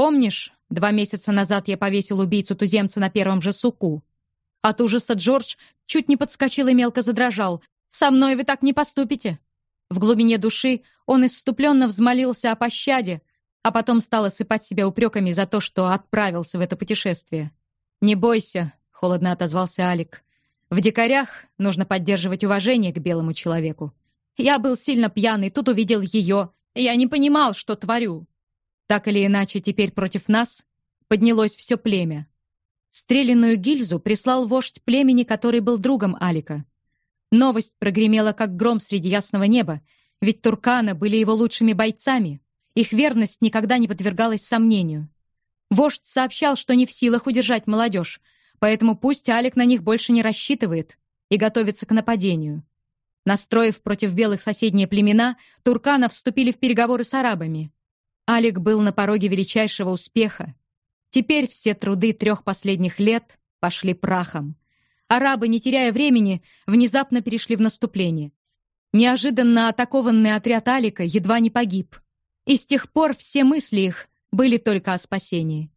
Помнишь, два месяца назад я повесил убийцу туземца на первом же суку? От ужаса Джордж чуть не подскочил и мелко задрожал. «Со мной вы так не поступите!» В глубине души он исступленно взмолился о пощаде, а потом стал осыпать себя упреками за то, что отправился в это путешествие. «Не бойся», — холодно отозвался Алик. «В дикарях нужно поддерживать уважение к белому человеку. Я был сильно пьяный, тут увидел ее. Я не понимал, что творю. Так или иначе, теперь против нас поднялось все племя. Стреляную гильзу прислал вождь племени, который был другом Алика. Новость прогремела, как гром среди ясного неба, ведь Турканы были его лучшими бойцами. Их верность никогда не подвергалась сомнению. Вождь сообщал, что не в силах удержать молодежь, поэтому пусть Алик на них больше не рассчитывает и готовится к нападению. Настроив против белых соседние племена, турканы вступили в переговоры с арабами. Алик был на пороге величайшего успеха. Теперь все труды трех последних лет пошли прахом. Арабы, не теряя времени, внезапно перешли в наступление. Неожиданно атакованный отряд Алика едва не погиб. И с тех пор все мысли их были только о спасении.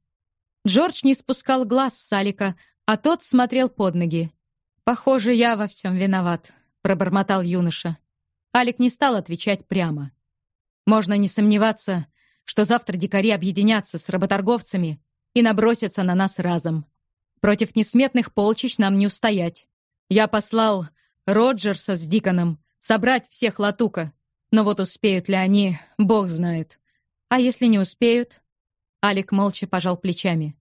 Джордж не спускал глаз с Алика, а тот смотрел под ноги. «Похоже, я во всем виноват», — пробормотал юноша. Алик не стал отвечать прямо. Можно не сомневаться, что завтра дикари объединятся с работорговцами и набросятся на нас разом. Против несметных полчищ нам не устоять. Я послал Роджерса с Диконом собрать всех латука, но вот успеют ли они, бог знает. А если не успеют? Алик молча пожал плечами.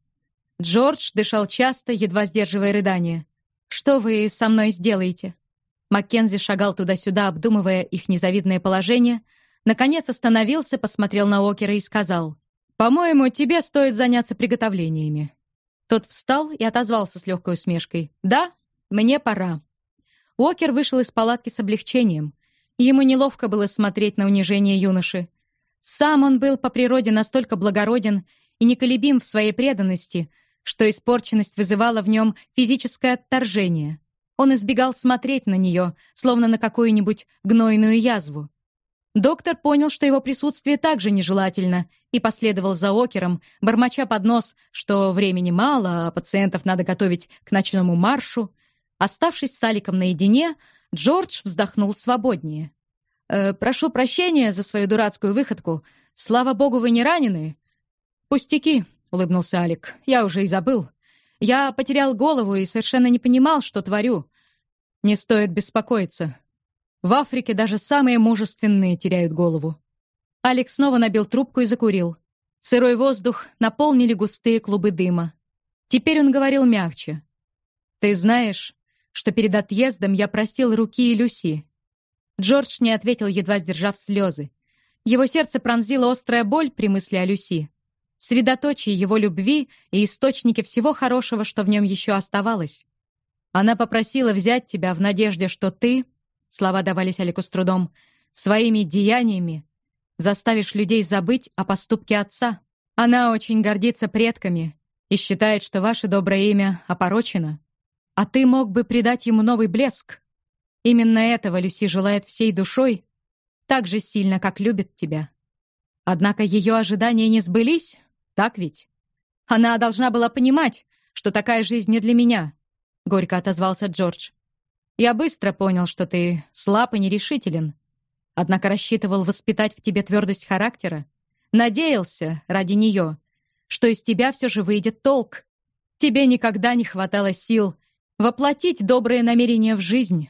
Джордж дышал часто, едва сдерживая рыдания. «Что вы со мной сделаете?» Маккензи шагал туда-сюда, обдумывая их незавидное положение. Наконец остановился, посмотрел на Окера и сказал. «По-моему, тебе стоит заняться приготовлениями». Тот встал и отозвался с легкой усмешкой. «Да, мне пора». Уокер вышел из палатки с облегчением. Ему неловко было смотреть на унижение юноши. Сам он был по природе настолько благороден и неколебим в своей преданности, что испорченность вызывала в нем физическое отторжение. Он избегал смотреть на нее, словно на какую-нибудь гнойную язву. Доктор понял, что его присутствие также нежелательно, и последовал за Окером, бормоча под нос, что времени мало, а пациентов надо готовить к ночному маршу. Оставшись с Аликом наедине, Джордж вздохнул свободнее. «Э, «Прошу прощения за свою дурацкую выходку. Слава богу, вы не ранены?» «Пустяки», — улыбнулся Алик. «Я уже и забыл. Я потерял голову и совершенно не понимал, что творю. Не стоит беспокоиться. В Африке даже самые мужественные теряют голову. Алекс снова набил трубку и закурил. Сырой воздух наполнили густые клубы дыма. Теперь он говорил мягче. «Ты знаешь, что перед отъездом я просил руки и Люси?» Джордж не ответил, едва сдержав слезы. Его сердце пронзила острая боль при мысли о Люси. Средоточие его любви и источники всего хорошего, что в нем еще оставалось. Она попросила взять тебя в надежде, что ты Слова давались Алику с трудом. «Своими деяниями заставишь людей забыть о поступке отца. Она очень гордится предками и считает, что ваше доброе имя опорочено. А ты мог бы придать ему новый блеск. Именно этого Люси желает всей душой, так же сильно, как любит тебя. Однако ее ожидания не сбылись, так ведь? Она должна была понимать, что такая жизнь не для меня», — горько отозвался Джордж. Я быстро понял, что ты слаб и нерешителен. Однако рассчитывал воспитать в тебе твердость характера. Надеялся ради нее, что из тебя все же выйдет толк. Тебе никогда не хватало сил воплотить добрые намерения в жизнь.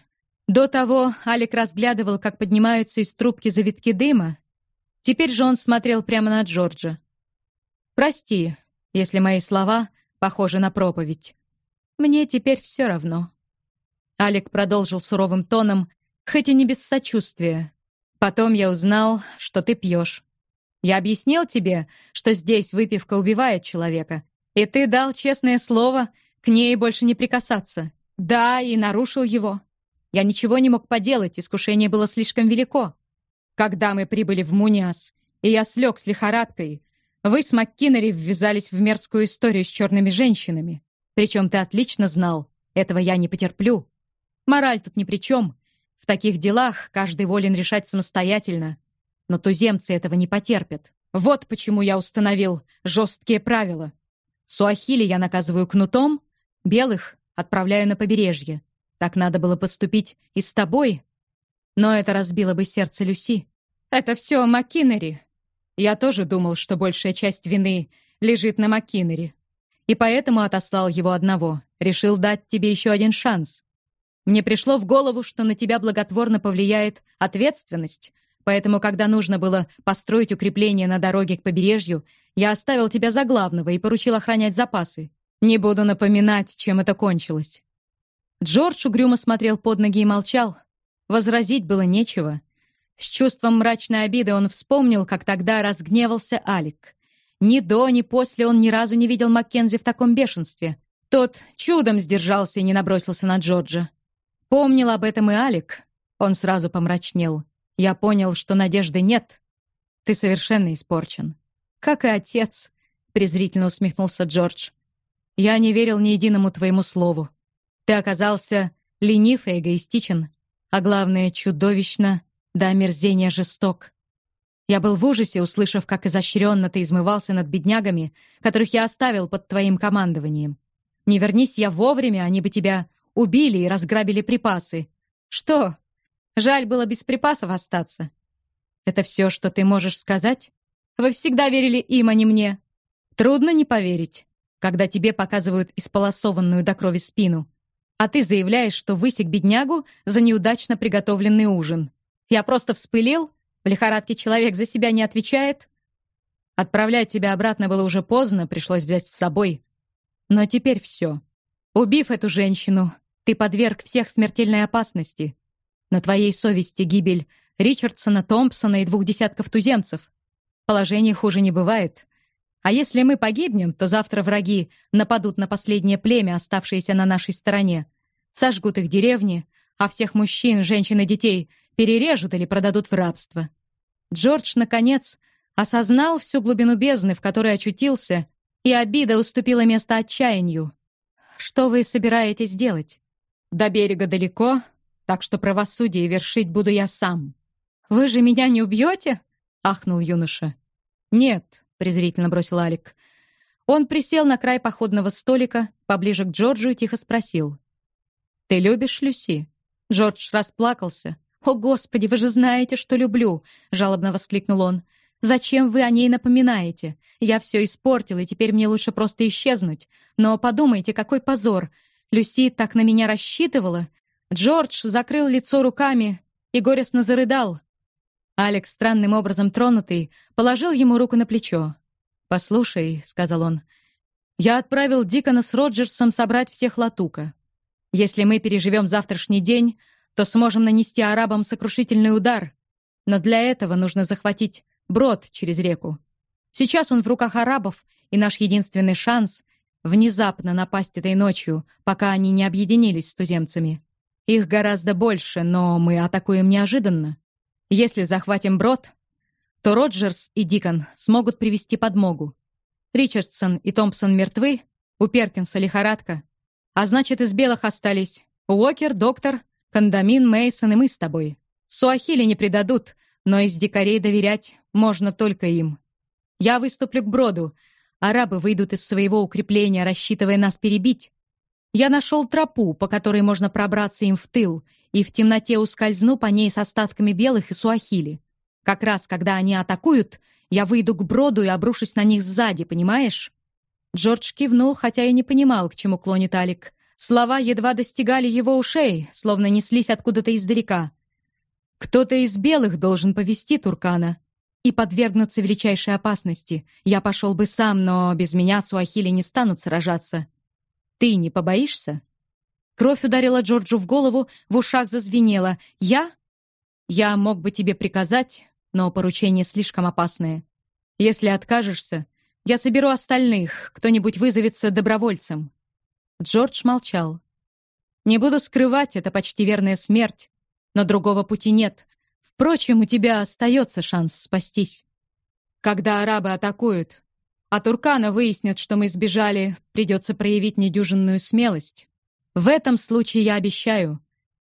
До того Алик разглядывал, как поднимаются из трубки завитки дыма. Теперь же он смотрел прямо на Джорджа. «Прости, если мои слова похожи на проповедь. Мне теперь все равно». Алик продолжил суровым тоном, хоть и не без сочувствия. «Потом я узнал, что ты пьешь. Я объяснил тебе, что здесь выпивка убивает человека, и ты дал честное слово к ней больше не прикасаться. Да, и нарушил его. Я ничего не мог поделать, искушение было слишком велико. Когда мы прибыли в Муниас, и я слег с лихорадкой, вы с МакКиннери ввязались в мерзкую историю с черными женщинами. Причем ты отлично знал, этого я не потерплю. Мораль тут ни при чем. В таких делах каждый волен решать самостоятельно. Но туземцы этого не потерпят. Вот почему я установил жесткие правила. Суахили я наказываю кнутом, белых отправляю на побережье. Так надо было поступить и с тобой. Но это разбило бы сердце Люси. Это все Маккинери. Я тоже думал, что большая часть вины лежит на Маккинери. И поэтому отослал его одного. Решил дать тебе еще один шанс. Мне пришло в голову, что на тебя благотворно повлияет ответственность, Поэтому, когда нужно было построить укрепление на дороге к побережью, я оставил тебя за главного и поручил охранять запасы. Не буду напоминать, чем это кончилось». Джордж угрюмо смотрел под ноги и молчал. Возразить было нечего. С чувством мрачной обиды он вспомнил, как тогда разгневался Алик. Ни до, ни после он ни разу не видел Маккензи в таком бешенстве. Тот чудом сдержался и не набросился на Джорджа. Помнил об этом и Алик. Он сразу помрачнел. Я понял, что надежды нет. Ты совершенно испорчен. Как и отец, презрительно усмехнулся Джордж. Я не верил ни единому твоему слову. Ты оказался ленив и эгоистичен, а главное, чудовищно до омерзения жесток. Я был в ужасе, услышав, как изощренно ты измывался над беднягами, которых я оставил под твоим командованием. Не вернись я вовремя, они бы тебя убили и разграбили припасы. Что, Жаль было без припасов остаться. Это все, что ты можешь сказать? Вы всегда верили им, а не мне. Трудно не поверить, когда тебе показывают исполосованную до крови спину. А ты заявляешь, что высек беднягу за неудачно приготовленный ужин. Я просто вспылил? В лихорадке человек за себя не отвечает? Отправлять тебя обратно было уже поздно, пришлось взять с собой. Но теперь все. Убив эту женщину, ты подверг всех смертельной опасности. На твоей совести гибель Ричардсона, Томпсона и двух десятков туземцев. Положение хуже не бывает. А если мы погибнем, то завтра враги нападут на последнее племя, оставшееся на нашей стороне, сожгут их деревни, а всех мужчин, женщин и детей перережут или продадут в рабство. Джордж, наконец, осознал всю глубину бездны, в которой очутился, и обида уступила место отчаянию. «Что вы собираетесь делать? До берега далеко, так что правосудие вершить буду я сам. Вы же меня не убьете? ахнул юноша. Нет, презрительно бросил Алик. Он присел на край походного столика, поближе к Джорджу и тихо спросил: "Ты любишь Люси?" Джордж расплакался. «О, Господи, вы же знаете, что люблю!» — жалобно воскликнул он. «Зачем вы о ней напоминаете? Я все испортил, и теперь мне лучше просто исчезнуть. Но подумайте, какой позор! Люси так на меня рассчитывала. Джордж закрыл лицо руками и горестно зарыдал. Алекс, странным образом тронутый, положил ему руку на плечо. «Послушай», — сказал он, — «я отправил Дикона с Роджерсом собрать всех латука. Если мы переживем завтрашний день, то сможем нанести арабам сокрушительный удар. Но для этого нужно захватить брод через реку. Сейчас он в руках арабов, и наш единственный шанс — внезапно напасть этой ночью, пока они не объединились с туземцами. Их гораздо больше, но мы атакуем неожиданно. Если захватим брод, то Роджерс и Дикон смогут привести подмогу. Ричардсон и Томпсон мертвы, у Перкинса лихорадка. А значит, из белых остались Уокер, доктор, Кондамин, Мейсон и мы с тобой. Суахили не предадут, но из дикарей доверять можно только им. Я выступлю к броду. Арабы выйдут из своего укрепления, рассчитывая нас перебить. Я нашел тропу, по которой можно пробраться им в тыл, и в темноте ускользну по ней с остатками белых и суахили. Как раз, когда они атакуют, я выйду к броду и обрушусь на них сзади, понимаешь?» Джордж кивнул, хотя и не понимал, к чему клонит Алик. Слова едва достигали его ушей, словно неслись откуда-то издалека. «Кто-то из белых должен повести Туркана и подвергнуться величайшей опасности. Я пошел бы сам, но без меня суахили не станут сражаться. Ты не побоишься?» Кровь ударила Джорджу в голову, в ушах зазвенело. «Я?» «Я мог бы тебе приказать, но поручение слишком опасное. Если откажешься, я соберу остальных, кто-нибудь вызовется добровольцем». Джордж молчал. «Не буду скрывать, это почти верная смерть, но другого пути нет. Впрочем, у тебя остается шанс спастись. Когда арабы атакуют, а Туркана выяснят, что мы сбежали, придется проявить недюжинную смелость. В этом случае я обещаю,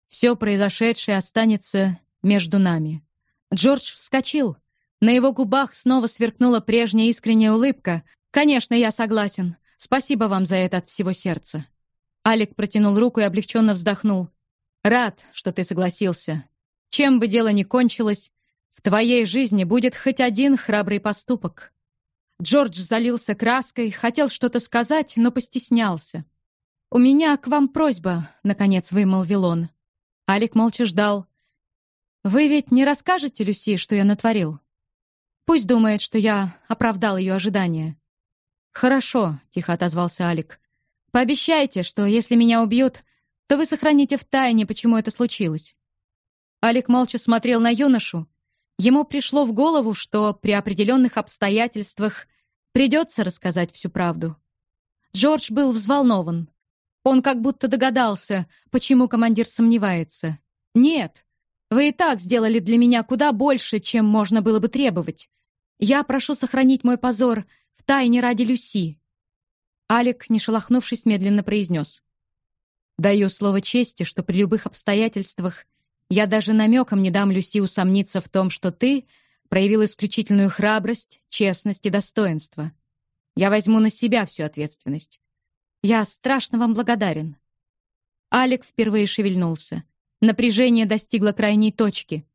все произошедшее останется между нами. Джордж вскочил. На его губах снова сверкнула прежняя искренняя улыбка. «Конечно, я согласен. Спасибо вам за это от всего сердца». Алик протянул руку и облегченно вздохнул. «Рад, что ты согласился. Чем бы дело ни кончилось, в твоей жизни будет хоть один храбрый поступок». Джордж залился краской, хотел что-то сказать, но постеснялся. «У меня к вам просьба», — наконец вымолвил он. Алик молча ждал. «Вы ведь не расскажете Люси, что я натворил? Пусть думает, что я оправдал ее ожидания». «Хорошо», — тихо отозвался Алик. «Пообещайте, что если меня убьют, то вы сохраните в тайне, почему это случилось». Алик молча смотрел на юношу. Ему пришло в голову, что при определенных обстоятельствах придется рассказать всю правду. Джордж был взволнован. Он как будто догадался, почему командир сомневается. «Нет, вы и так сделали для меня куда больше, чем можно было бы требовать. Я прошу сохранить мой позор в тайне ради Люси». Алик, не шелохнувшись, медленно произнес. «Даю слово чести, что при любых обстоятельствах я даже намеком не дам Люси усомниться в том, что ты проявил исключительную храбрость, честность и достоинство. Я возьму на себя всю ответственность. Я страшно вам благодарен». Алик впервые шевельнулся. Напряжение достигло крайней точки.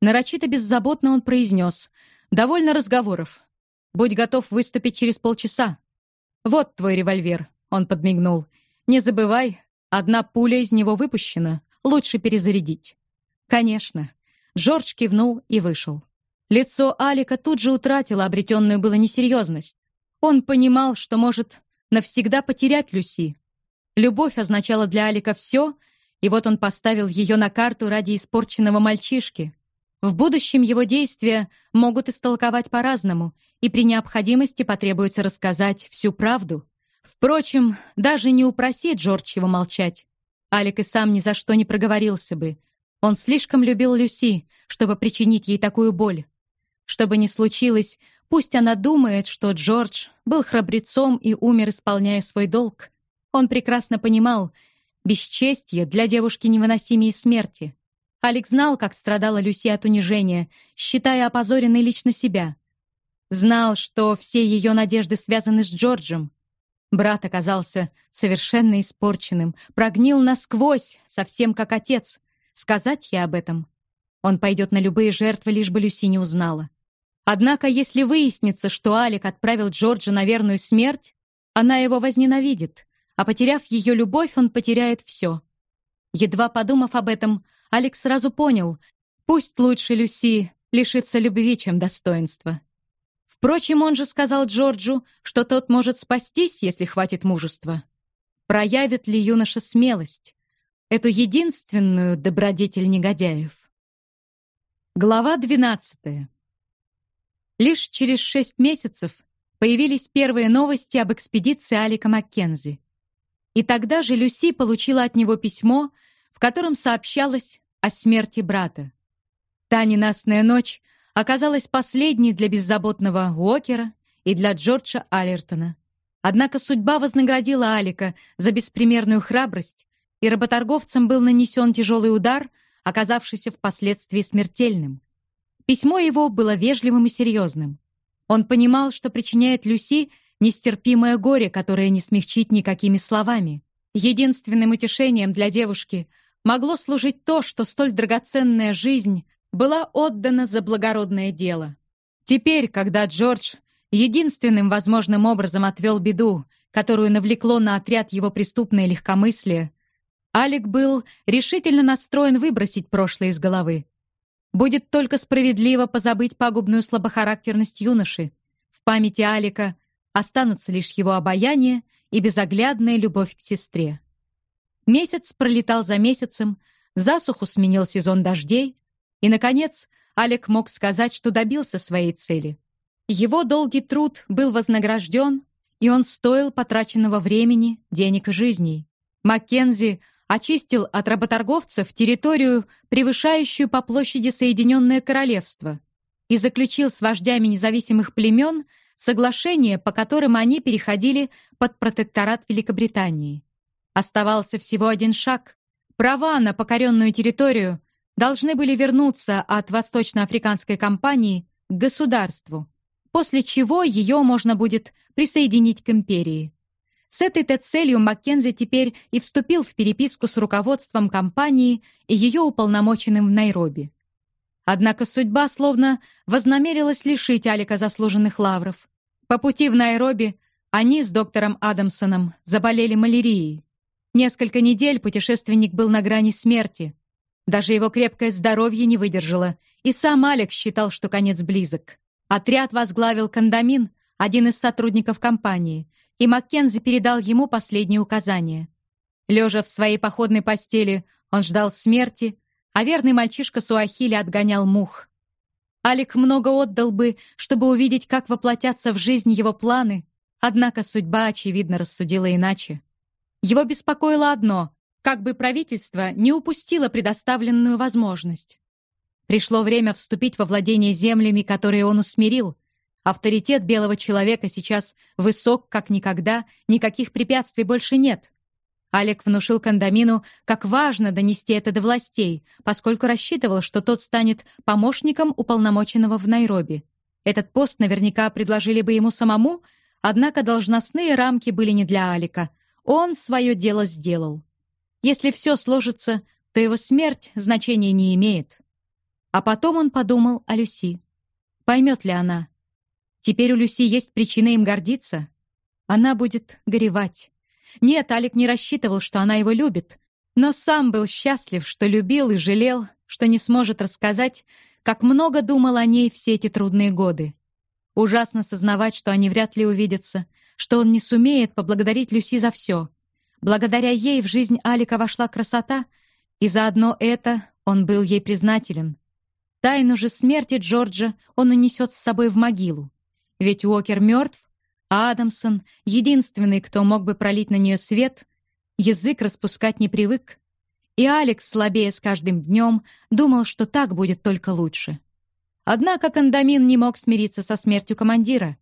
Нарочито беззаботно он произнес. «Довольно разговоров. Будь готов выступить через полчаса. Вот твой револьвер», — он подмигнул. «Не забывай, одна пуля из него выпущена. Лучше перезарядить». «Конечно». Жорж кивнул и вышел. Лицо Алика тут же утратило обретенную было несерьезность. Он понимал, что может навсегда потерять Люси. Любовь означала для Алика все, и вот он поставил ее на карту ради испорченного мальчишки. В будущем его действия могут истолковать по-разному, и при необходимости потребуется рассказать всю правду. Впрочем, даже не упроси Джордж его молчать. Алик и сам ни за что не проговорился бы. Он слишком любил Люси, чтобы причинить ей такую боль. Что бы ни случилось, Пусть она думает, что Джордж был храбрецом и умер, исполняя свой долг. Он прекрасно понимал, бесчестье для девушки невыносимее смерти. Алекс знал, как страдала Люси от унижения, считая опозоренной лично себя. Знал, что все ее надежды связаны с Джорджем. Брат оказался совершенно испорченным, прогнил насквозь, совсем как отец. Сказать я об этом? Он пойдет на любые жертвы, лишь бы Люси не узнала. Однако, если выяснится, что Алик отправил Джорджа на верную смерть, она его возненавидит, а потеряв ее любовь, он потеряет все. Едва подумав об этом, Алекс сразу понял, пусть лучше Люси лишится любви, чем достоинства. Впрочем, он же сказал Джорджу, что тот может спастись, если хватит мужества. Проявит ли юноша смелость? Эту единственную добродетель негодяев. Глава двенадцатая. Лишь через шесть месяцев появились первые новости об экспедиции Алика Маккензи. И тогда же Люси получила от него письмо, в котором сообщалось о смерти брата. Та ненастная ночь оказалась последней для беззаботного Уокера и для Джорджа Аллертона. Однако судьба вознаградила Алика за беспримерную храбрость, и работорговцам был нанесен тяжелый удар, оказавшийся впоследствии смертельным. Письмо его было вежливым и серьезным. Он понимал, что причиняет Люси нестерпимое горе, которое не смягчить никакими словами. Единственным утешением для девушки могло служить то, что столь драгоценная жизнь была отдана за благородное дело. Теперь, когда Джордж единственным возможным образом отвел беду, которую навлекло на отряд его преступное легкомыслие, Алик был решительно настроен выбросить прошлое из головы. Будет только справедливо позабыть пагубную слабохарактерность юноши. В памяти Алика останутся лишь его обаяние и безоглядная любовь к сестре. Месяц пролетал за месяцем, засуху сменил сезон дождей, и, наконец, Алик мог сказать, что добился своей цели. Его долгий труд был вознагражден, и он стоил потраченного времени, денег и жизней. Маккензи очистил от работорговцев территорию, превышающую по площади Соединенное Королевство, и заключил с вождями независимых племен соглашение, по которым они переходили под протекторат Великобритании. Оставался всего один шаг. Права на покоренную территорию должны были вернуться от Восточноафриканской компании к государству, после чего ее можно будет присоединить к империи. С этой-то целью Маккензи теперь и вступил в переписку с руководством компании и ее уполномоченным в Найроби. Однако судьба словно вознамерилась лишить Алика заслуженных лавров. По пути в Найроби они с доктором Адамсоном заболели малярией. Несколько недель путешественник был на грани смерти. Даже его крепкое здоровье не выдержало, и сам Алекс считал, что конец близок. Отряд возглавил Кандамин, один из сотрудников компании, и Маккензи передал ему последние указания. Лежа в своей походной постели, он ждал смерти, а верный мальчишка Суахили отгонял мух. Алик много отдал бы, чтобы увидеть, как воплотятся в жизнь его планы, однако судьба, очевидно, рассудила иначе. Его беспокоило одно — как бы правительство не упустило предоставленную возможность. Пришло время вступить во владение землями, которые он усмирил. Авторитет белого человека сейчас высок, как никогда, никаких препятствий больше нет. Алек внушил Кандамину, как важно донести это до властей, поскольку рассчитывал, что тот станет помощником уполномоченного в Найроби. Этот пост наверняка предложили бы ему самому, однако должностные рамки были не для Алика. Он свое дело сделал. Если все сложится, то его смерть значения не имеет. А потом он подумал о Люси. Поймет ли она? Теперь у Люси есть причина им гордиться. Она будет горевать. Нет, Алик не рассчитывал, что она его любит, но сам был счастлив, что любил и жалел, что не сможет рассказать, как много думал о ней все эти трудные годы. Ужасно сознавать, что они вряд ли увидятся, что он не сумеет поблагодарить Люси за все. Благодаря ей в жизнь Алика вошла красота, и заодно это он был ей признателен. Тайну же смерти Джорджа он унесет с собой в могилу. Ведь Уокер мертв, Адамсон, единственный, кто мог бы пролить на нее свет, язык распускать не привык. И Алекс, слабее с каждым днем, думал, что так будет только лучше. Однако Кандамин не мог смириться со смертью командира.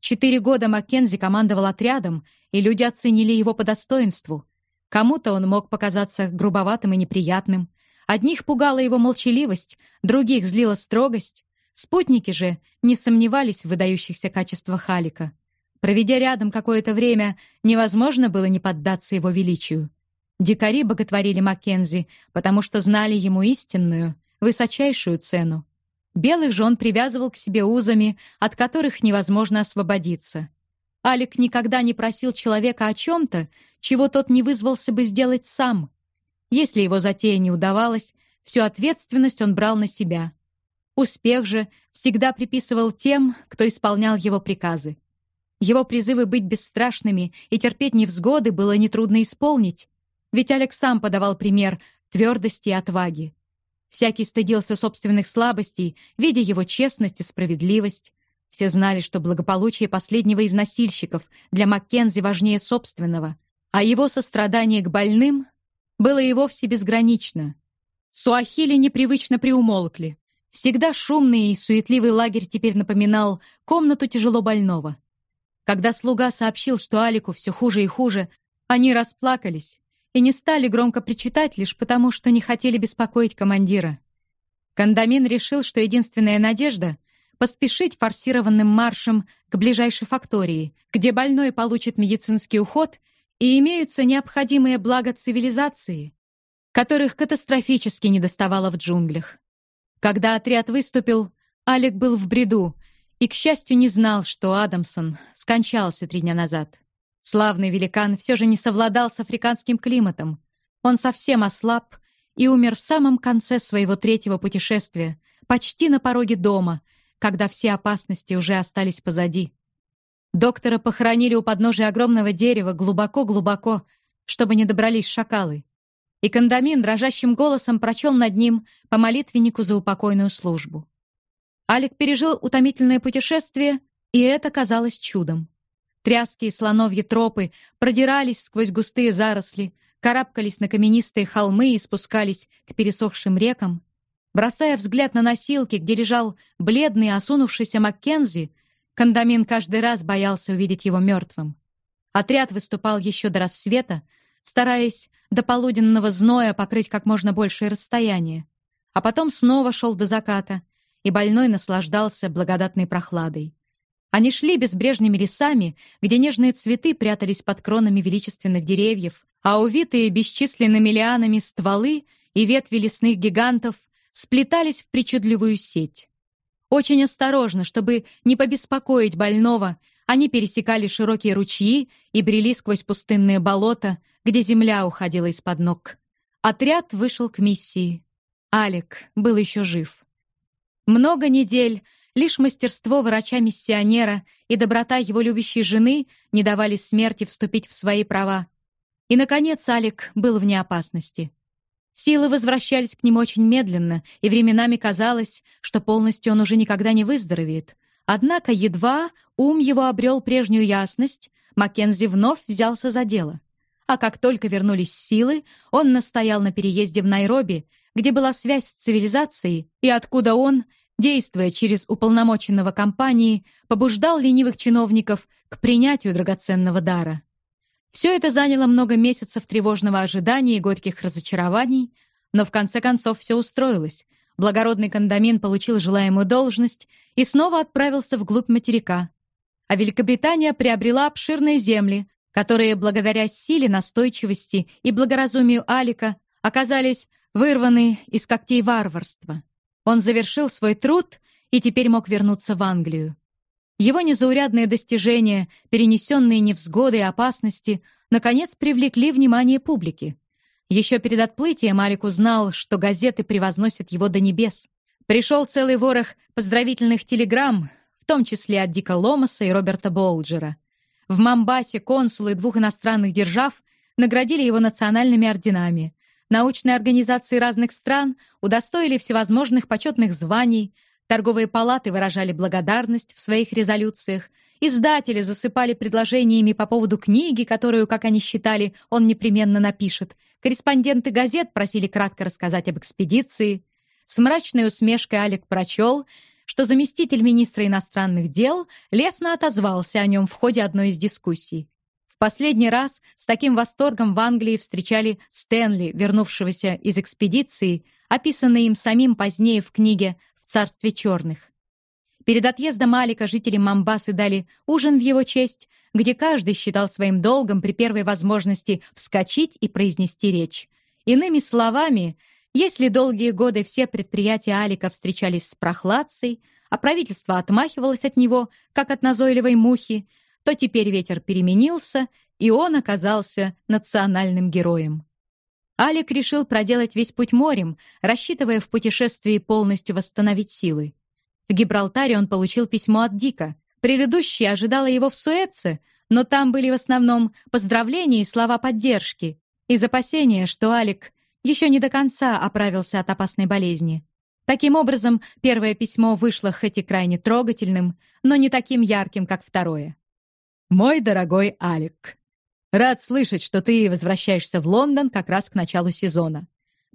Четыре года Маккензи командовал отрядом, и люди оценили его по достоинству. Кому-то он мог показаться грубоватым и неприятным. Одних пугала его молчаливость, других злила строгость. Спутники же не сомневались в выдающихся качествах Халика. Проведя рядом какое-то время, невозможно было не поддаться его величию. Дикари боготворили Маккензи, потому что знали ему истинную, высочайшую цену. Белых же он привязывал к себе узами, от которых невозможно освободиться. Алик никогда не просил человека о чем-то, чего тот не вызвался бы сделать сам. Если его затея не удавалась, всю ответственность он брал на себя. Успех же всегда приписывал тем, кто исполнял его приказы. Его призывы быть бесстрашными и терпеть невзгоды было нетрудно исполнить, ведь Алекс сам подавал пример твердости и отваги. Всякий стыдился собственных слабостей, видя его честность и справедливость. Все знали, что благополучие последнего из носильщиков для Маккензи важнее собственного, а его сострадание к больным было и вовсе безгранично. Суахили непривычно приумолкли. Всегда шумный и суетливый лагерь теперь напоминал комнату тяжело больного. Когда слуга сообщил, что Алику все хуже и хуже, они расплакались и не стали громко причитать лишь потому, что не хотели беспокоить командира. Кандамин решил, что единственная надежда — поспешить форсированным маршем к ближайшей фактории, где больной получит медицинский уход и имеются необходимые блага цивилизации, которых катастрофически недоставало в джунглях. Когда отряд выступил, Алик был в бреду и, к счастью, не знал, что Адамсон скончался три дня назад. Славный великан все же не совладал с африканским климатом. Он совсем ослаб и умер в самом конце своего третьего путешествия, почти на пороге дома, когда все опасности уже остались позади. Доктора похоронили у подножия огромного дерева глубоко-глубоко, чтобы не добрались шакалы. И Кандамин дрожащим голосом прочел над ним по молитвеннику за упокойную службу. Алик пережил утомительное путешествие, и это казалось чудом. Тряские слоновьи тропы продирались сквозь густые заросли, карабкались на каменистые холмы и спускались к пересохшим рекам. Бросая взгляд на носилки, где лежал бледный, осунувшийся Маккензи, Кандамин каждый раз боялся увидеть его мертвым. Отряд выступал еще до рассвета, стараясь до полуденного зноя покрыть как можно большее расстояние, а потом снова шел до заката, и больной наслаждался благодатной прохладой. Они шли безбрежными лесами, где нежные цветы прятались под кронами величественных деревьев, а увитые бесчисленными лианами стволы и ветви лесных гигантов сплетались в причудливую сеть. Очень осторожно, чтобы не побеспокоить больного, они пересекали широкие ручьи и брели сквозь пустынные болота, где земля уходила из-под ног. Отряд вышел к миссии. Алик был еще жив. Много недель лишь мастерство врача-миссионера и доброта его любящей жены не давали смерти вступить в свои права. И, наконец, Алик был вне опасности. Силы возвращались к нему очень медленно, и временами казалось, что полностью он уже никогда не выздоровеет. Однако едва ум его обрел прежнюю ясность, Маккензи вновь взялся за дело. А как только вернулись силы, он настоял на переезде в Найроби, где была связь с цивилизацией, и откуда он, действуя через уполномоченного компании, побуждал ленивых чиновников к принятию драгоценного дара. Все это заняло много месяцев тревожного ожидания и горьких разочарований, но в конце концов все устроилось. Благородный кондамин получил желаемую должность и снова отправился вглубь материка. А Великобритания приобрела обширные земли, которые, благодаря силе настойчивости и благоразумию Алика, оказались вырваны из когтей варварства. Он завершил свой труд и теперь мог вернуться в Англию. Его незаурядные достижения, перенесенные невзгоды и опасности, наконец привлекли внимание публики. Еще перед отплытием Алик узнал, что газеты превозносят его до небес. Пришел целый ворох поздравительных телеграмм, в том числе от Дика Ломаса и Роберта Болджера. В Мамбасе консулы двух иностранных держав наградили его национальными орденами. Научные организации разных стран удостоили всевозможных почетных званий, Торговые палаты выражали благодарность в своих резолюциях, издатели засыпали предложениями по поводу книги, которую, как они считали, он непременно напишет. Корреспонденты газет просили кратко рассказать об экспедиции. С мрачной усмешкой Алек прочел, что заместитель министра иностранных дел лестно отозвался о нем в ходе одной из дискуссий. В последний раз с таким восторгом в Англии встречали Стэнли, вернувшегося из экспедиции, описанной им самим позднее в книге царстве черных. Перед отъездом Алика жители Мамбасы дали ужин в его честь, где каждый считал своим долгом при первой возможности вскочить и произнести речь. Иными словами, если долгие годы все предприятия Алика встречались с прохладцей, а правительство отмахивалось от него, как от назойливой мухи, то теперь ветер переменился, и он оказался национальным героем. Алик решил проделать весь путь морем, рассчитывая в путешествии полностью восстановить силы. В Гибралтаре он получил письмо от Дика. Предыдущее ожидало его в Суэце, но там были в основном поздравления и слова поддержки, из опасения, что Алик еще не до конца оправился от опасной болезни. Таким образом, первое письмо вышло хоть и крайне трогательным, но не таким ярким, как второе. «Мой дорогой Алик, Рад слышать, что ты возвращаешься в Лондон как раз к началу сезона.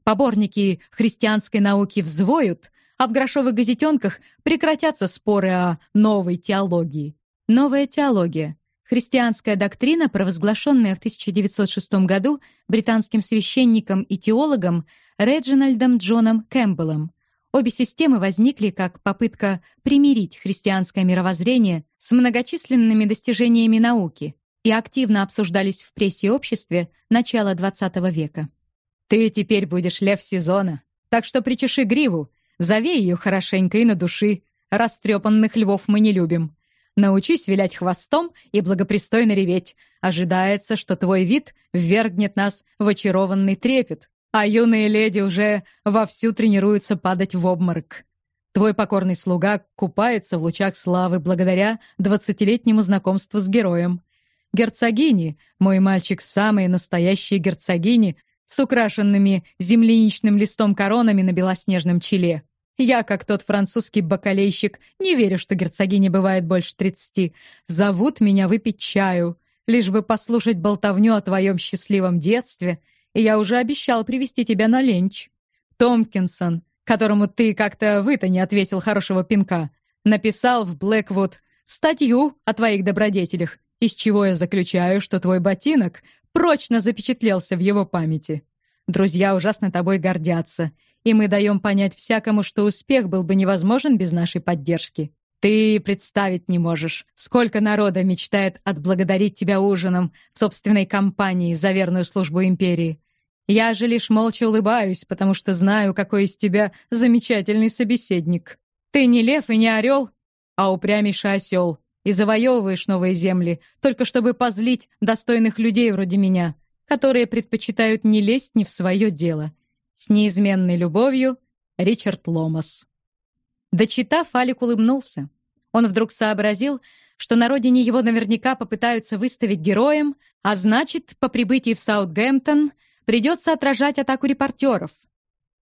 Поборники христианской науки взвоют, а в грошовых газетенках прекратятся споры о новой теологии. Новая теология — христианская доктрина, провозглашенная в 1906 году британским священником и теологом Реджинальдом Джоном Кэмпбеллом. Обе системы возникли как попытка примирить христианское мировоззрение с многочисленными достижениями науки — и активно обсуждались в прессе и обществе начала XX века. «Ты теперь будешь лев сезона, так что причеши гриву, зови ее хорошенько и на души. Растрепанных львов мы не любим. Научись вилять хвостом и благопристойно реветь. Ожидается, что твой вид ввергнет нас в очарованный трепет, а юные леди уже вовсю тренируются падать в обморок. Твой покорный слуга купается в лучах славы благодаря двадцатилетнему знакомству с героем. Герцогини, мой мальчик, самые настоящие герцогини, с украшенными земляничным листом коронами на белоснежном челе. Я, как тот французский бакалейщик, не верю, что герцогини бывает больше тридцати. Зовут меня выпить чаю, лишь бы послушать болтовню о твоем счастливом детстве, и я уже обещал привести тебя на ленч. Томкинсон, которому ты как-то вы-то не отвесил хорошего пинка, написал в Блэквуд статью о твоих добродетелях, из чего я заключаю, что твой ботинок прочно запечатлелся в его памяти. Друзья ужасно тобой гордятся, и мы даем понять всякому, что успех был бы невозможен без нашей поддержки. Ты представить не можешь, сколько народа мечтает отблагодарить тебя ужином в собственной компании за верную службу империи. Я же лишь молча улыбаюсь, потому что знаю, какой из тебя замечательный собеседник. Ты не лев и не орел, а упрямейший осел, и завоевываешь новые земли, только чтобы позлить достойных людей вроде меня, которые предпочитают не лезть не в свое дело. С неизменной любовью, Ричард Ломас. Дочитав, Алик улыбнулся. Он вдруг сообразил, что на родине его наверняка попытаются выставить героем, а значит, по прибытии в Саутгемптон придется отражать атаку репортеров.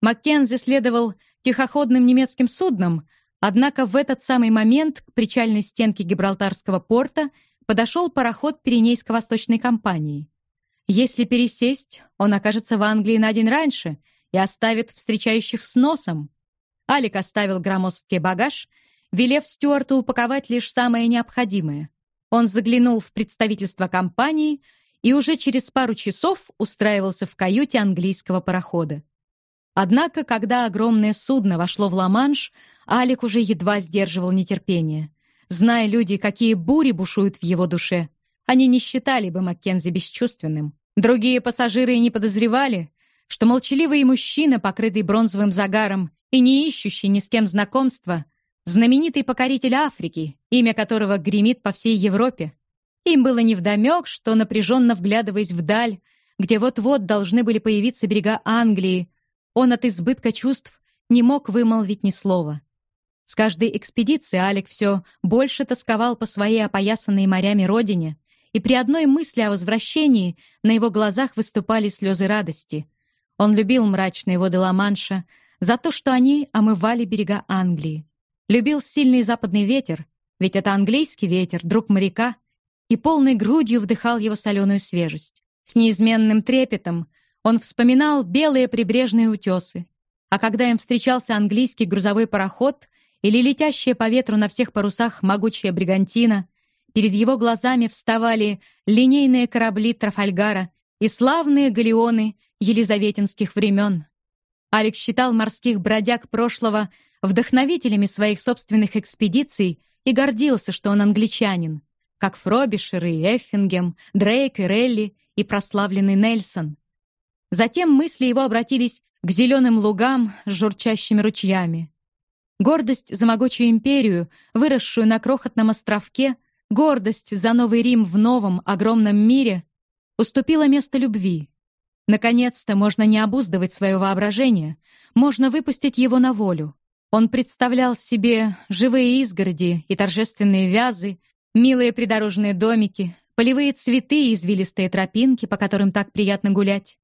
Маккензи следовал тихоходным немецким судном, однако в этот самый момент к причальной стенке Гибралтарского порта подошел пароход Пиренейско-Восточной компании. Если пересесть, он окажется в Англии на день раньше и оставит встречающих с носом. Алик оставил громоздкий багаж, велев Стюарту упаковать лишь самое необходимое. Он заглянул в представительство компании и уже через пару часов устраивался в каюте английского парохода. Однако, когда огромное судно вошло в Ла-Манш, Алик уже едва сдерживал нетерпение. Зная люди, какие бури бушуют в его душе, они не считали бы Маккензи бесчувственным. Другие пассажиры не подозревали, что молчаливый мужчина, покрытый бронзовым загаром и не ищущий ни с кем знакомства, знаменитый покоритель Африки, имя которого гремит по всей Европе. Им было невдомек, что, напряженно вглядываясь вдаль, где вот-вот должны были появиться берега Англии, он от избытка чувств не мог вымолвить ни слова. С каждой экспедицией Алик все больше тосковал по своей опоясанной морями родине, и при одной мысли о возвращении на его глазах выступали слезы радости. Он любил мрачные воды Ла-Манша за то, что они омывали берега Англии. Любил сильный западный ветер, ведь это английский ветер, друг моряка, и полной грудью вдыхал его соленую свежесть. С неизменным трепетом он вспоминал белые прибрежные утесы, а когда им встречался английский грузовой пароход или летящая по ветру на всех парусах могучая бригантина, перед его глазами вставали линейные корабли Трафальгара и славные галеоны елизаветинских времен. Алекс считал морских бродяг прошлого вдохновителями своих собственных экспедиций и гордился, что он англичанин, как Фробишер и Эффингем, Дрейк и Релли и прославленный Нельсон. Затем мысли его обратились к зеленым лугам с журчащими ручьями. Гордость за могучую империю, выросшую на крохотном островке, гордость за Новый Рим в новом, огромном мире, уступила место любви. Наконец-то можно не обуздывать свое воображение, можно выпустить его на волю. Он представлял себе живые изгороди и торжественные вязы, милые придорожные домики, полевые цветы и извилистые тропинки, по которым так приятно гулять.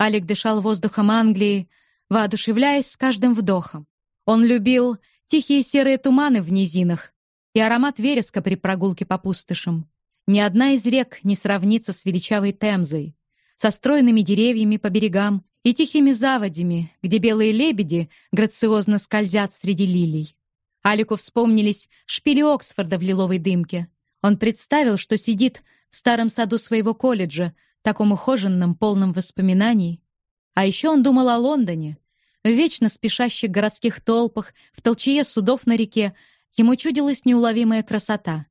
Алик дышал воздухом Англии, воодушевляясь с каждым вдохом. Он любил тихие серые туманы в низинах и аромат вереска при прогулке по пустошам. Ни одна из рек не сравнится с величавой Темзой, со стройными деревьями по берегам и тихими заводями, где белые лебеди грациозно скользят среди лилий. Алику вспомнились шпили Оксфорда в лиловой дымке. Он представил, что сидит в старом саду своего колледжа, таком ухоженном, полном воспоминаний. А еще он думал о Лондоне. В вечно спешащих городских толпах, в толчее судов на реке, ему чудилась неуловимая красота.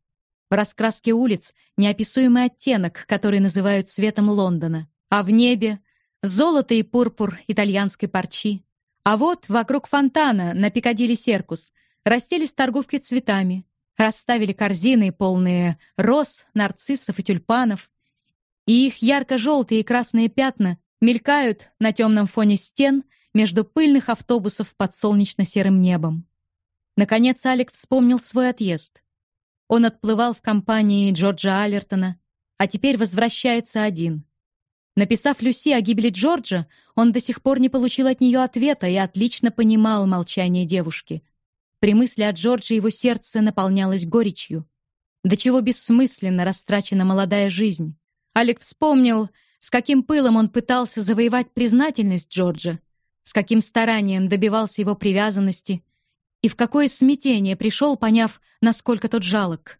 В раскраске улиц неописуемый оттенок, который называют цветом Лондона. А в небе золото и пурпур итальянской парчи. А вот вокруг фонтана на Пикадилли Серкус расселись торговки цветами, расставили корзины, полные роз, нарциссов и тюльпанов, и их ярко-желтые и красные пятна мелькают на темном фоне стен между пыльных автобусов под солнечно-серым небом. Наконец Алик вспомнил свой отъезд. Он отплывал в компании Джорджа Аллертона, а теперь возвращается один — Написав Люси о гибели Джорджа, он до сих пор не получил от нее ответа и отлично понимал молчание девушки. При мысли о Джордже его сердце наполнялось горечью. До чего бессмысленно растрачена молодая жизнь. Алек вспомнил, с каким пылом он пытался завоевать признательность Джорджа, с каким старанием добивался его привязанности и в какое смятение пришел, поняв, насколько тот жалок.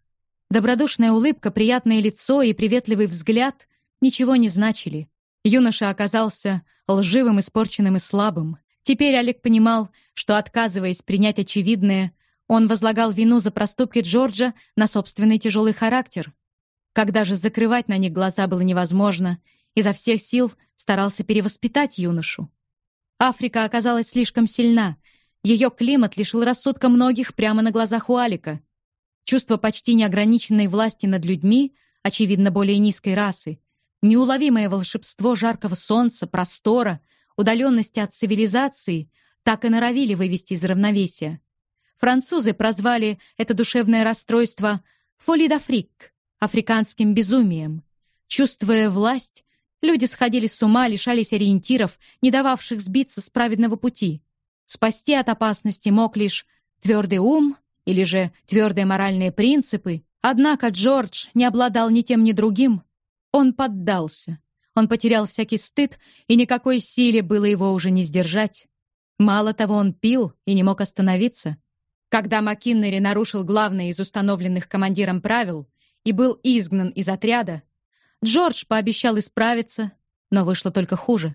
Добродушная улыбка, приятное лицо и приветливый взгляд ничего не значили. Юноша оказался лживым, испорченным и слабым. Теперь Олег понимал, что, отказываясь принять очевидное, он возлагал вину за проступки Джорджа на собственный тяжелый характер. Когда же закрывать на них глаза было невозможно, изо всех сил старался перевоспитать юношу. Африка оказалась слишком сильна. Ее климат лишил рассудка многих прямо на глазах у Алика. Чувство почти неограниченной власти над людьми, очевидно, более низкой расы, неуловимое волшебство жаркого солнца, простора, удаленности от цивилизации так и норовили вывести из равновесия. Французы прозвали это душевное расстройство «фоли d'Afrique» — африканским безумием. Чувствуя власть, люди сходили с ума, лишались ориентиров, не дававших сбиться с праведного пути. Спасти от опасности мог лишь твердый ум или же твердые моральные принципы. Однако Джордж не обладал ни тем, ни другим. Он поддался. Он потерял всякий стыд, и никакой силе было его уже не сдержать. Мало того, он пил и не мог остановиться. Когда Маккиннери нарушил главное из установленных командиром правил и был изгнан из отряда, Джордж пообещал исправиться, но вышло только хуже.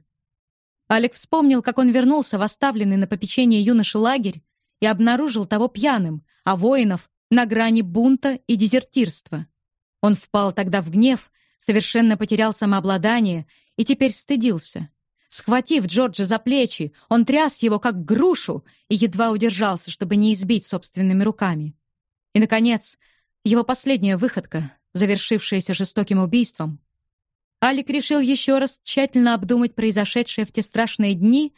Алек вспомнил, как он вернулся в оставленный на попечение юноши лагерь и обнаружил того пьяным, а воинов на грани бунта и дезертирства. Он впал тогда в гнев, совершенно потерял самообладание и теперь стыдился. Схватив Джорджа за плечи, он тряс его как грушу и едва удержался, чтобы не избить собственными руками. И, наконец, его последняя выходка, завершившаяся жестоким убийством. Алик решил еще раз тщательно обдумать произошедшее в те страшные дни,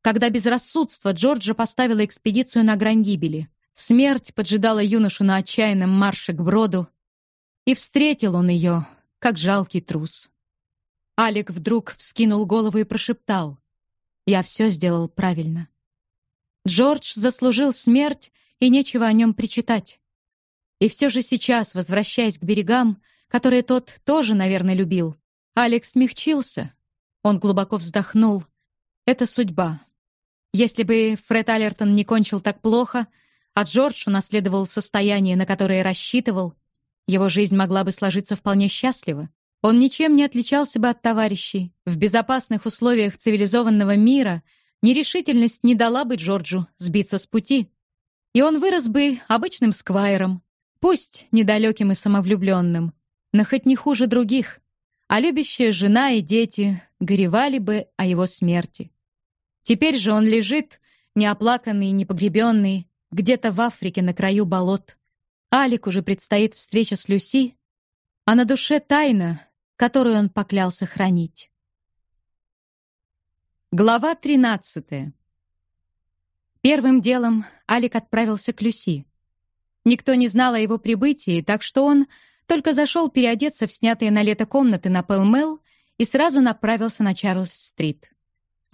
когда безрассудство Джорджа поставило экспедицию на грань гибели. Смерть поджидала юношу на отчаянном марше к броду, и встретил он ее, как жалкий трус. Алик вдруг вскинул голову и прошептал. «Я все сделал правильно». Джордж заслужил смерть, и нечего о нем причитать. И все же сейчас, возвращаясь к берегам, которые тот тоже, наверное, любил, Алекс смягчился. Он глубоко вздохнул. «Это судьба. Если бы Фред Аллертон не кончил так плохо, а Джордж унаследовал состояние, на которое рассчитывал, его жизнь могла бы сложиться вполне счастливо. Он ничем не отличался бы от товарищей. В безопасных условиях цивилизованного мира нерешительность не дала бы Джорджу сбиться с пути. И он вырос бы обычным сквайром, пусть недалеким и самовлюбленным, но хоть не хуже других. А любящая жена и дети горевали бы о его смерти. Теперь же он лежит, неоплаканный и непогребенный, где-то в Африке на краю болот. Алик уже предстоит встреча с Люси, а на душе тайна, которую он поклялся хранить. Глава 13. Первым делом Алик отправился к Люси. Никто не знал о его прибытии, так что он только зашел переодеться в снятые на лето комнаты на Пэлмэл и сразу направился на Чарльз-стрит.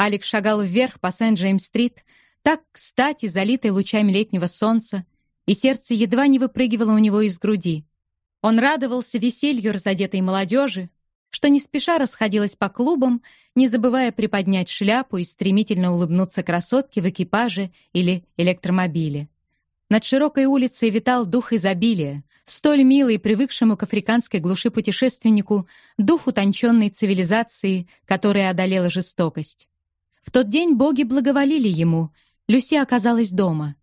Алик шагал вверх по Сент-Джеймс-стрит, так кстати, залитой лучами летнего солнца, и сердце едва не выпрыгивало у него из груди. Он радовался веселью разодетой молодежи, что не спеша расходилась по клубам, не забывая приподнять шляпу и стремительно улыбнуться красотке в экипаже или электромобиле. Над широкой улицей витал дух изобилия, столь милый привыкшему к африканской глуши путешественнику, дух утонченной цивилизации, которая одолела жестокость. В тот день боги благоволили ему, Люси оказалась дома.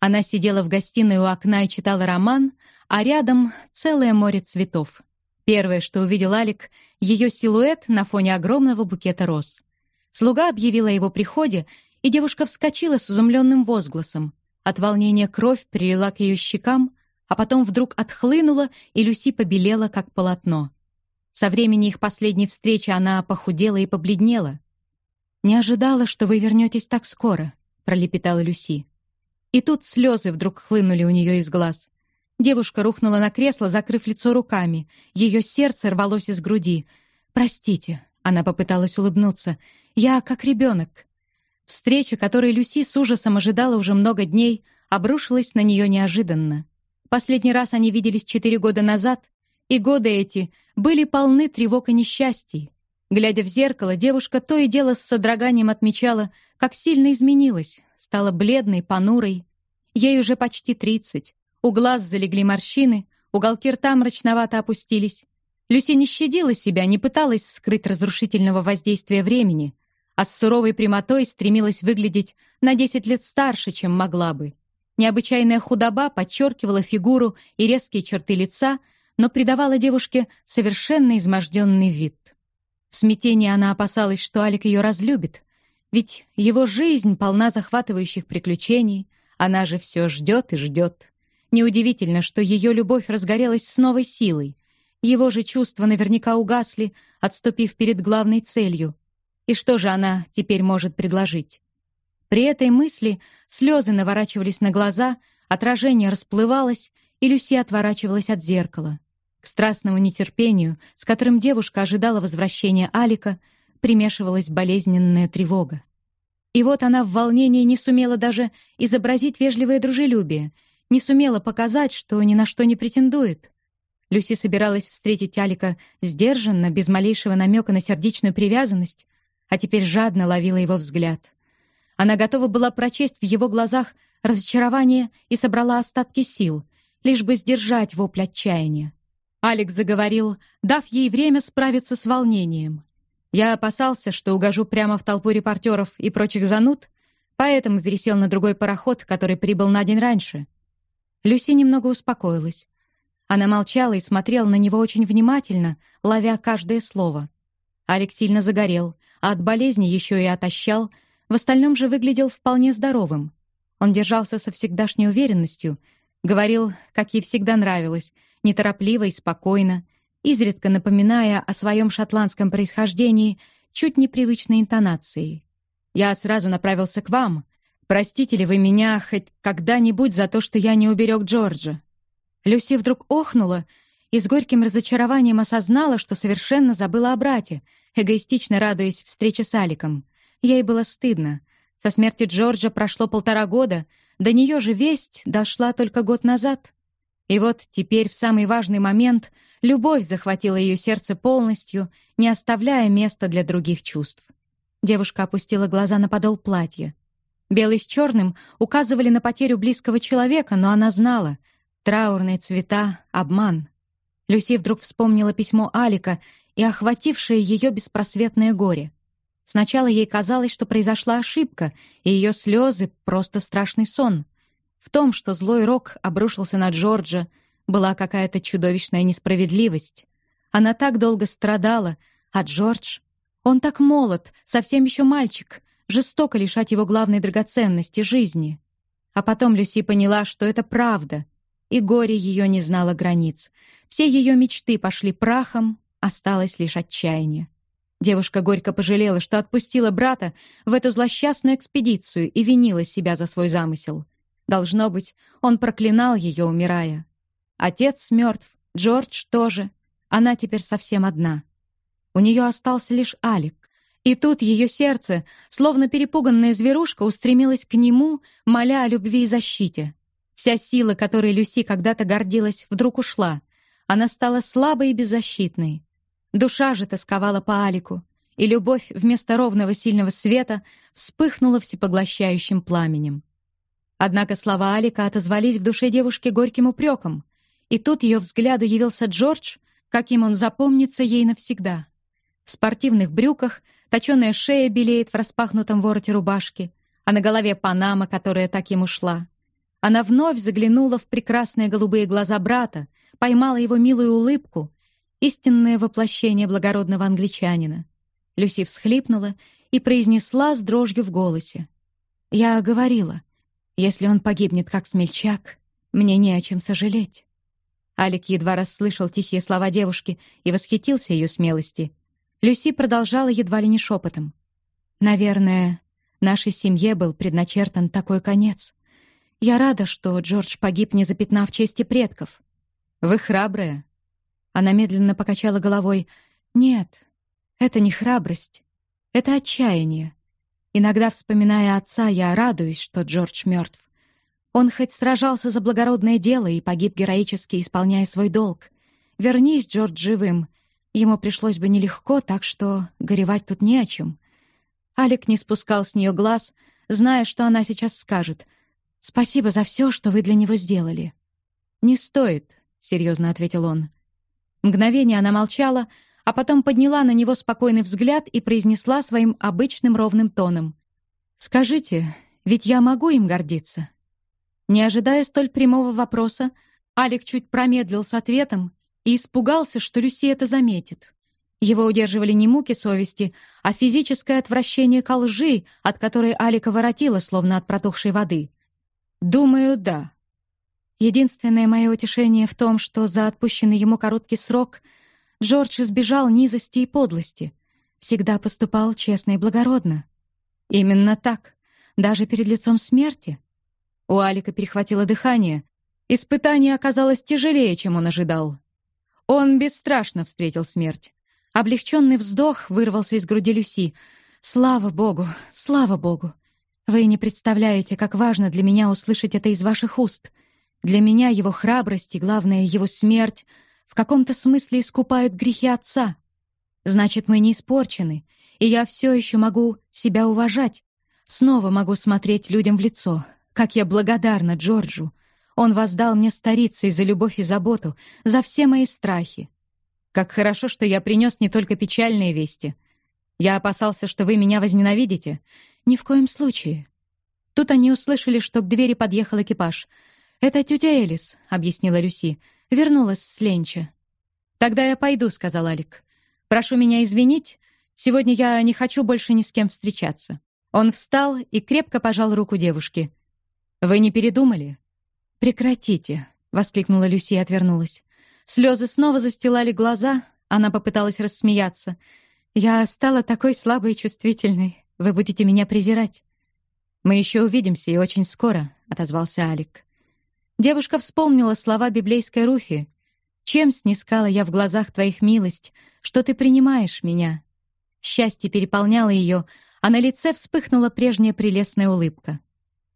Она сидела в гостиной у окна и читала роман, а рядом целое море цветов. Первое, что увидел Алик, ее силуэт на фоне огромного букета роз. Слуга объявила о его приходе, и девушка вскочила с изумленным возгласом. От волнения кровь прилила к ее щекам, а потом вдруг отхлынула, и Люси побелела, как полотно. Со времени их последней встречи она похудела и побледнела. «Не ожидала, что вы вернетесь так скоро», — пролепетала Люси. И тут слезы вдруг хлынули у нее из глаз. Девушка рухнула на кресло, закрыв лицо руками. Ее сердце рвалось из груди. «Простите», — она попыталась улыбнуться. «Я как ребенок». Встреча, которой Люси с ужасом ожидала уже много дней, обрушилась на нее неожиданно. Последний раз они виделись четыре года назад, и годы эти были полны тревог и несчастий. Глядя в зеркало, девушка то и дело с содроганием отмечала, как сильно изменилась, стала бледной, понурой. Ей уже почти тридцать. У глаз залегли морщины, уголки рта мрачновато опустились. Люси не щадила себя, не пыталась скрыть разрушительного воздействия времени. а с суровой прямотой стремилась выглядеть на 10 лет старше, чем могла бы. Необычайная худоба подчеркивала фигуру и резкие черты лица, но придавала девушке совершенно изможденный вид. В смятении она опасалась, что Алик ее разлюбит, ведь его жизнь полна захватывающих приключений, она же все ждет и ждет. Неудивительно, что ее любовь разгорелась с новой силой. Его же чувства наверняка угасли, отступив перед главной целью. И что же она теперь может предложить? При этой мысли слезы наворачивались на глаза, отражение расплывалось, и Люси отворачивалась от зеркала. К страстному нетерпению, с которым девушка ожидала возвращения Алика, примешивалась болезненная тревога. И вот она в волнении не сумела даже изобразить вежливое дружелюбие, не сумела показать, что ни на что не претендует. Люси собиралась встретить Алика сдержанно, без малейшего намека на сердечную привязанность, а теперь жадно ловила его взгляд. Она готова была прочесть в его глазах разочарование и собрала остатки сил, лишь бы сдержать вопль отчаяния. Алекс заговорил, дав ей время справиться с волнением. Я опасался, что угожу прямо в толпу репортеров и прочих зануд, поэтому пересел на другой пароход, который прибыл на день раньше. Люси немного успокоилась. Она молчала и смотрела на него очень внимательно, ловя каждое слово. Алекс сильно загорел, а от болезни еще и отощал, в остальном же выглядел вполне здоровым. Он держался со всегдашней уверенностью, говорил, как ей всегда нравилось, неторопливо и спокойно, изредка напоминая о своем шотландском происхождении чуть непривычной интонацией. «Я сразу направился к вам. Простите ли вы меня хоть когда-нибудь за то, что я не уберег Джорджа?» Люси вдруг охнула и с горьким разочарованием осознала, что совершенно забыла о брате, эгоистично радуясь встрече с Аликом. Ей было стыдно. Со смерти Джорджа прошло полтора года, до нее же весть дошла только год назад. И вот теперь, в самый важный момент, любовь захватила ее сердце полностью, не оставляя места для других чувств. Девушка опустила глаза на подол платья. Белый с черным указывали на потерю близкого человека, но она знала — траурные цвета — обман. Люси вдруг вспомнила письмо Алика и охватившее ее беспросветное горе. Сначала ей казалось, что произошла ошибка, и ее слезы — просто страшный сон — в том, что злой рок обрушился на Джорджа, была какая-то чудовищная несправедливость. Она так долго страдала, а Джордж... Он так молод, совсем еще мальчик, жестоко лишать его главной драгоценности — жизни. А потом Люси поняла, что это правда, и горе ее не знало границ. Все ее мечты пошли прахом, осталось лишь отчаяние. Девушка горько пожалела, что отпустила брата в эту злосчастную экспедицию и винила себя за свой замысел — Должно быть, он проклинал ее, умирая. Отец мертв, Джордж тоже. Она теперь совсем одна. У нее остался лишь Алик. И тут ее сердце, словно перепуганная зверушка, устремилось к нему, моля о любви и защите. Вся сила, которой Люси когда-то гордилась, вдруг ушла. Она стала слабой и беззащитной. Душа же тосковала по Алику, и любовь вместо ровного сильного света вспыхнула всепоглощающим пламенем. Однако слова Алика отозвались в душе девушки горьким упреком, и тут ее взгляду явился Джордж, каким он запомнится ей навсегда. В спортивных брюках точеная шея белеет в распахнутом вороте рубашки, а на голове панама, которая так ему шла. Она вновь заглянула в прекрасные голубые глаза брата, поймала его милую улыбку, истинное воплощение благородного англичанина. Люси всхлипнула и произнесла с дрожью в голосе. «Я говорила, если он погибнет как смельчак, мне не о чем сожалеть. Алик едва расслышал тихие слова девушки и восхитился ее смелости. Люси продолжала едва ли не шепотом. «Наверное, нашей семье был предначертан такой конец. Я рада, что Джордж погиб, не запятнав чести предков. Вы храбрая». Она медленно покачала головой. «Нет, это не храбрость. Это отчаяние. Иногда, вспоминая отца, я радуюсь, что Джордж мертв. Он хоть сражался за благородное дело и погиб героически, исполняя свой долг. Вернись, Джордж, живым. Ему пришлось бы нелегко, так что горевать тут не о чем. Алик не спускал с нее глаз, зная, что она сейчас скажет. «Спасибо за все, что вы для него сделали». «Не стоит», — серьезно ответил он. Мгновение она молчала, а потом подняла на него спокойный взгляд и произнесла своим обычным ровным тоном. «Скажите, ведь я могу им гордиться?» Не ожидая столь прямого вопроса, Алик чуть промедлил с ответом и испугался, что Люси это заметит. Его удерживали не муки совести, а физическое отвращение ко лжи, от которой Алика воротила, словно от протухшей воды. «Думаю, да». Единственное мое утешение в том, что за отпущенный ему короткий срок Джордж избежал низости и подлости, всегда поступал честно и благородно. Именно так, даже перед лицом смерти. У Алика перехватило дыхание. Испытание оказалось тяжелее, чем он ожидал. Он бесстрашно встретил смерть. Облегченный вздох вырвался из груди Люси. «Слава Богу! Слава Богу! Вы не представляете, как важно для меня услышать это из ваших уст. Для меня его храбрость и, главное, его смерть в каком-то смысле искупают грехи отца. Значит, мы не испорчены, и я все еще могу себя уважать. Снова могу смотреть людям в лицо. Как я благодарна Джорджу. Он воздал мне старицей за любовь и заботу, за все мои страхи. Как хорошо, что я принес не только печальные вести. Я опасался, что вы меня возненавидите. Ни в коем случае. Тут они услышали, что к двери подъехал экипаж. «Это тетя Элис», — объяснила Люси. «Вернулась с Ленча». «Тогда я пойду», — сказал Алик. «Прошу меня извинить. Сегодня я не хочу больше ни с кем встречаться». Он встал и крепко пожал руку девушки. «Вы не передумали?» «Прекратите», — воскликнула Люси и отвернулась. Слезы снова застилали глаза, она попыталась рассмеяться. «Я стала такой слабой и чувствительной. Вы будете меня презирать». «Мы еще увидимся, и очень скоро», — отозвался Алик. Девушка вспомнила слова библейской Руфи. «Чем снискала я в глазах твоих милость, что ты принимаешь меня?» Счастье переполняло ее, а на лице вспыхнула прежняя прелестная улыбка.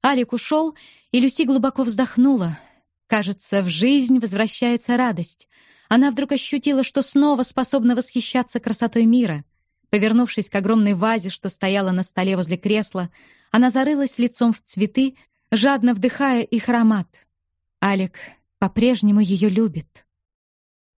Алик ушел, и Люси глубоко вздохнула — Кажется, в жизнь возвращается радость. Она вдруг ощутила, что снова способна восхищаться красотой мира. Повернувшись к огромной вазе, что стояла на столе возле кресла, она зарылась лицом в цветы, жадно вдыхая их аромат. Алик по-прежнему ее любит.